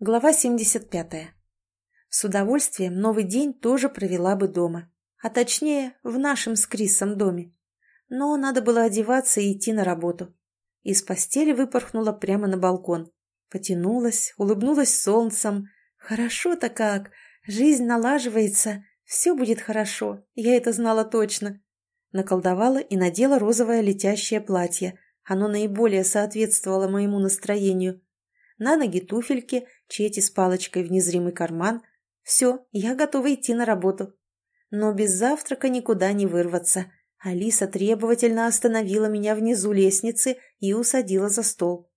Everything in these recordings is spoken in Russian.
Глава 75. С удовольствием новый день тоже провела бы дома. А точнее, в нашем с Крисом доме. Но надо было одеваться и идти на работу. Из постели выпорхнула прямо на балкон. Потянулась, улыбнулась солнцем. Хорошо-то как! Жизнь налаживается. Все будет хорошо. Я это знала точно. Наколдовала и надела розовое летящее платье. Оно наиболее соответствовало моему настроению на ноги туфельки, чети с палочкой в незримый карман. Все, я готова идти на работу. Но без завтрака никуда не вырваться. Алиса требовательно остановила меня внизу лестницы и усадила за стол.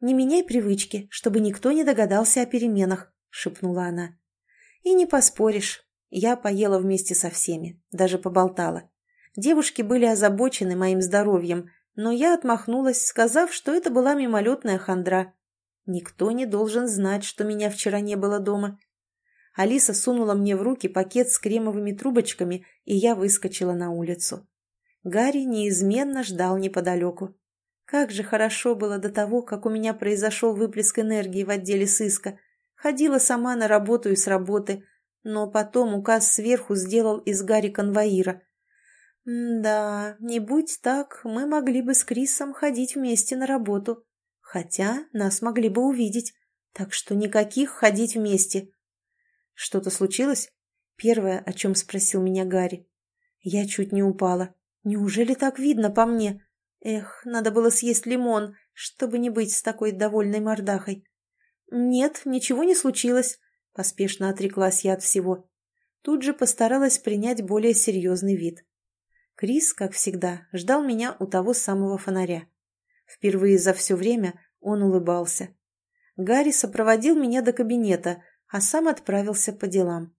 «Не меняй привычки, чтобы никто не догадался о переменах», — шепнула она. «И не поспоришь. Я поела вместе со всеми, даже поболтала. Девушки были озабочены моим здоровьем, но я отмахнулась, сказав, что это была мимолетная хандра. Никто не должен знать, что меня вчера не было дома. Алиса сунула мне в руки пакет с кремовыми трубочками, и я выскочила на улицу. Гарри неизменно ждал неподалеку. Как же хорошо было до того, как у меня произошел выплеск энергии в отделе сыска. Ходила сама на работу и с работы, но потом указ сверху сделал из Гарри конвоира. да, не будь так, мы могли бы с Крисом ходить вместе на работу. Хотя нас могли бы увидеть, так что никаких ходить вместе. Что-то случилось? Первое, о чем спросил меня Гарри. Я чуть не упала. Неужели так видно по мне? Эх, надо было съесть лимон, чтобы не быть с такой довольной мордахой. Нет, ничего не случилось, поспешно отреклась я от всего. Тут же постаралась принять более серьезный вид. Крис, как всегда, ждал меня у того самого фонаря. Впервые за все время он улыбался. Гарри сопроводил меня до кабинета, а сам отправился по делам.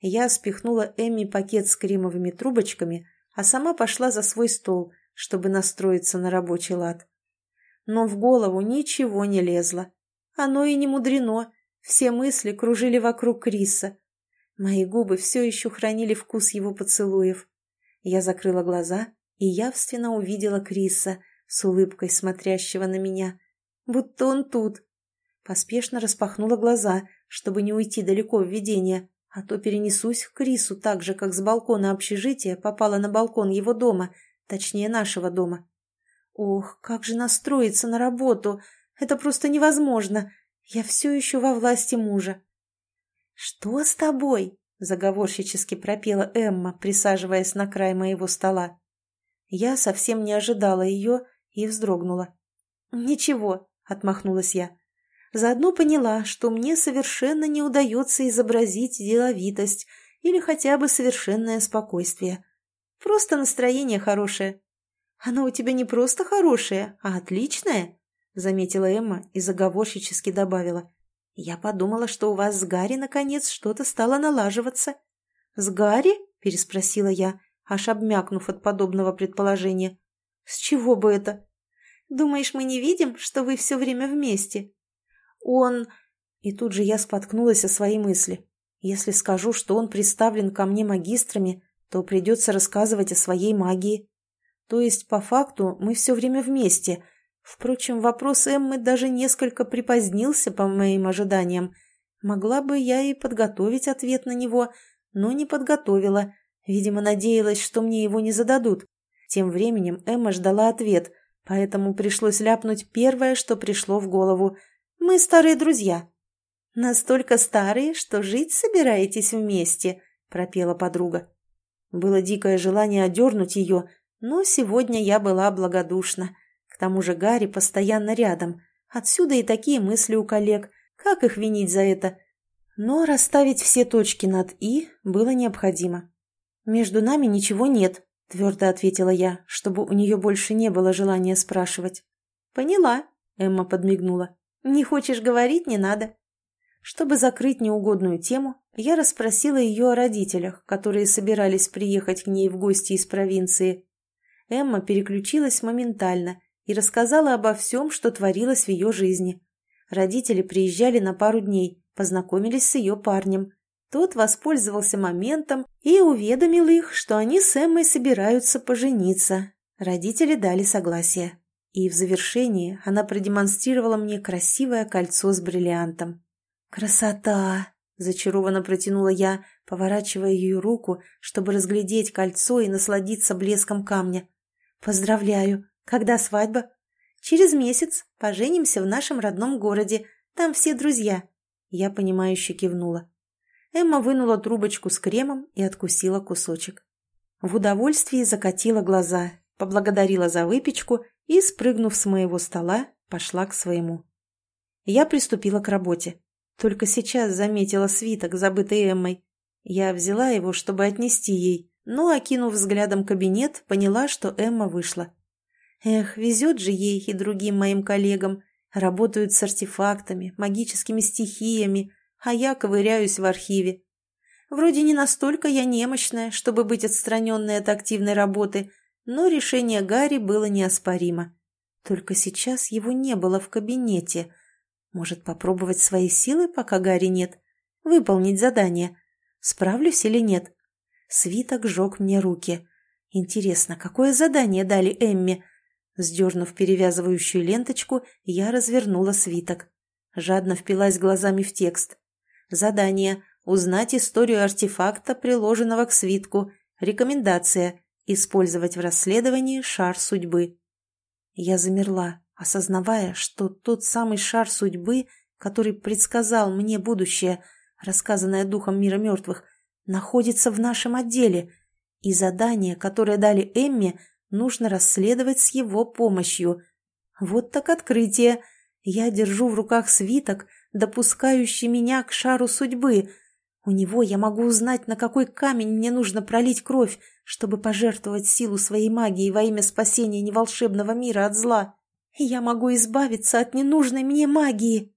Я спихнула Эмми пакет с кремовыми трубочками, а сама пошла за свой стол, чтобы настроиться на рабочий лад. Но в голову ничего не лезло. Оно и не мудрено. Все мысли кружили вокруг Криса. Мои губы все еще хранили вкус его поцелуев. Я закрыла глаза и явственно увидела Криса, с улыбкой смотрящего на меня. Будто он тут. Поспешно распахнула глаза, чтобы не уйти далеко в видение, а то перенесусь к Крису так же, как с балкона общежития попала на балкон его дома, точнее нашего дома. Ох, как же настроиться на работу! Это просто невозможно. Я все еще во власти мужа. «Что с тобой?» — заговорщически пропела Эмма, присаживаясь на край моего стола. Я совсем не ожидала ее и вздрогнула. «Ничего», — отмахнулась я. Заодно поняла, что мне совершенно не удается изобразить деловитость или хотя бы совершенное спокойствие. Просто настроение хорошее. Оно у тебя не просто хорошее, а отличное, — заметила Эмма и заговорщически добавила. Я подумала, что у вас с Гарри наконец что-то стало налаживаться. — С Гарри? — переспросила я, аж обмякнув от подобного предположения. — С чего бы это? Думаешь, мы не видим, что вы все время вместе? Он... И тут же я споткнулась о своей мысли. Если скажу, что он представлен ко мне магистрами, то придется рассказывать о своей магии. То есть, по факту, мы все время вместе. Впрочем, вопрос Эммы даже несколько припозднился по моим ожиданиям. Могла бы я и подготовить ответ на него, но не подготовила. Видимо, надеялась, что мне его не зададут. Тем временем Эмма ждала ответ, поэтому пришлось ляпнуть первое, что пришло в голову. «Мы старые друзья». «Настолько старые, что жить собираетесь вместе», — пропела подруга. Было дикое желание одернуть ее, но сегодня я была благодушна. К тому же Гарри постоянно рядом. Отсюда и такие мысли у коллег. Как их винить за это? Но расставить все точки над «и» было необходимо. «Между нами ничего нет», твердо ответила я, чтобы у нее больше не было желания спрашивать. «Поняла», — Эмма подмигнула. «Не хочешь говорить, не надо». Чтобы закрыть неугодную тему, я расспросила ее о родителях, которые собирались приехать к ней в гости из провинции. Эмма переключилась моментально и рассказала обо всем, что творилось в ее жизни. Родители приезжали на пару дней, познакомились с ее парнем. Тот воспользовался моментом и уведомил их, что они с Эммой собираются пожениться. Родители дали согласие. И в завершении она продемонстрировала мне красивое кольцо с бриллиантом. «Красота!» — зачарованно протянула я, поворачивая ее руку, чтобы разглядеть кольцо и насладиться блеском камня. «Поздравляю! Когда свадьба?» «Через месяц. Поженимся в нашем родном городе. Там все друзья». Я понимающе кивнула. Эмма вынула трубочку с кремом и откусила кусочек. В удовольствии закатила глаза, поблагодарила за выпечку и, спрыгнув с моего стола, пошла к своему. Я приступила к работе. Только сейчас заметила свиток, забытый Эммой. Я взяла его, чтобы отнести ей, но, окинув взглядом кабинет, поняла, что Эмма вышла. Эх, везет же ей и другим моим коллегам. Работают с артефактами, магическими стихиями, а я ковыряюсь в архиве. Вроде не настолько я немощная, чтобы быть отстраненной от активной работы, но решение Гарри было неоспоримо. Только сейчас его не было в кабинете. Может, попробовать свои силы, пока Гарри нет? Выполнить задание. Справлюсь или нет? Свиток жег мне руки. Интересно, какое задание дали Эмме? Сдернув перевязывающую ленточку, я развернула свиток. Жадно впилась глазами в текст. Задание. Узнать историю артефакта, приложенного к свитку. Рекомендация. Использовать в расследовании шар судьбы. Я замерла, осознавая, что тот самый шар судьбы, который предсказал мне будущее, рассказанное духом мира мертвых, находится в нашем отделе, и задание, которое дали Эмме, нужно расследовать с его помощью. Вот так открытие. Я держу в руках свиток, допускающий меня к шару судьбы. У него я могу узнать, на какой камень мне нужно пролить кровь, чтобы пожертвовать силу своей магии во имя спасения неволшебного мира от зла. я могу избавиться от ненужной мне магии.